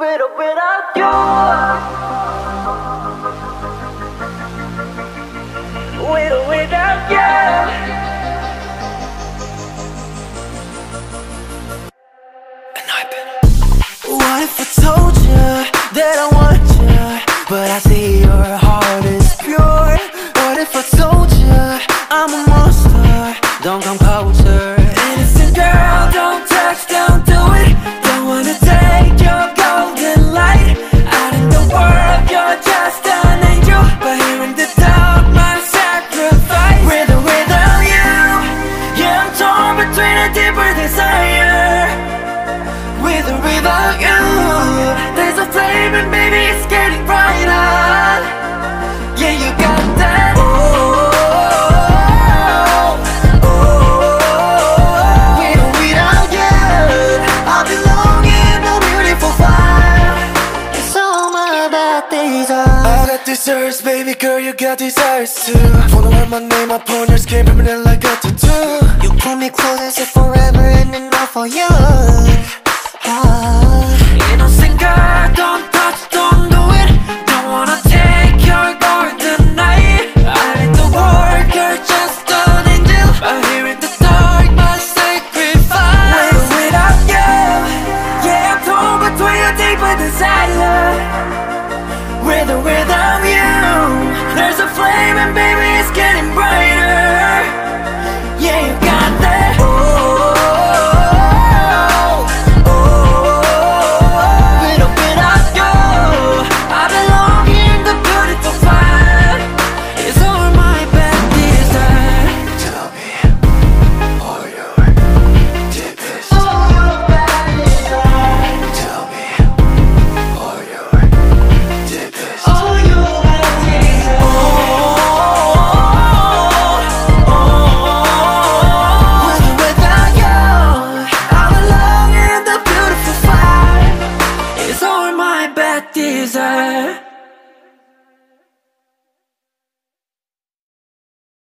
Or without you. With or without you. What if I told you that I want you, but I see your heart is pure? What if I told you I'm a monster? Don't come torn a deeper desire with or without you. My bad desires. I got these desires, baby girl, you got these desires too. Wanna wear my name upon your skin, permanent like a tattoo. You pull me close and say forever and enough for you. Don't touch, don't do it. Don't wanna take your golden night. I need you're just an angel. In the dark, my sacrifice. With without you, yeah, I'm torn between deeper desire. With or without you, there's a flame and baby it's getting brighter.